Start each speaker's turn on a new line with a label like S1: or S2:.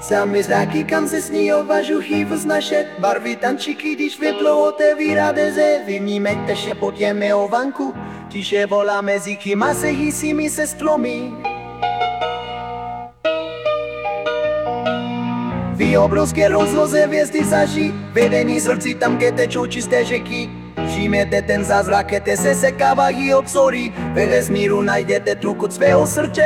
S1: Sami zraky, kam se sní ovažuchy vznaše Barvy tančiky, když světlo otevírá deze. Vnímejte šepotěme o vanku Tiše volá mezi kyma se hýsími se stlomí. Vy obrovské rozloze vězdy zaží Vedení srdci tam, kde tečou čisté řeky. Všimněte ten zázrak, kde se sekávají obzory Ve vesmíru najdete truku svého srdce.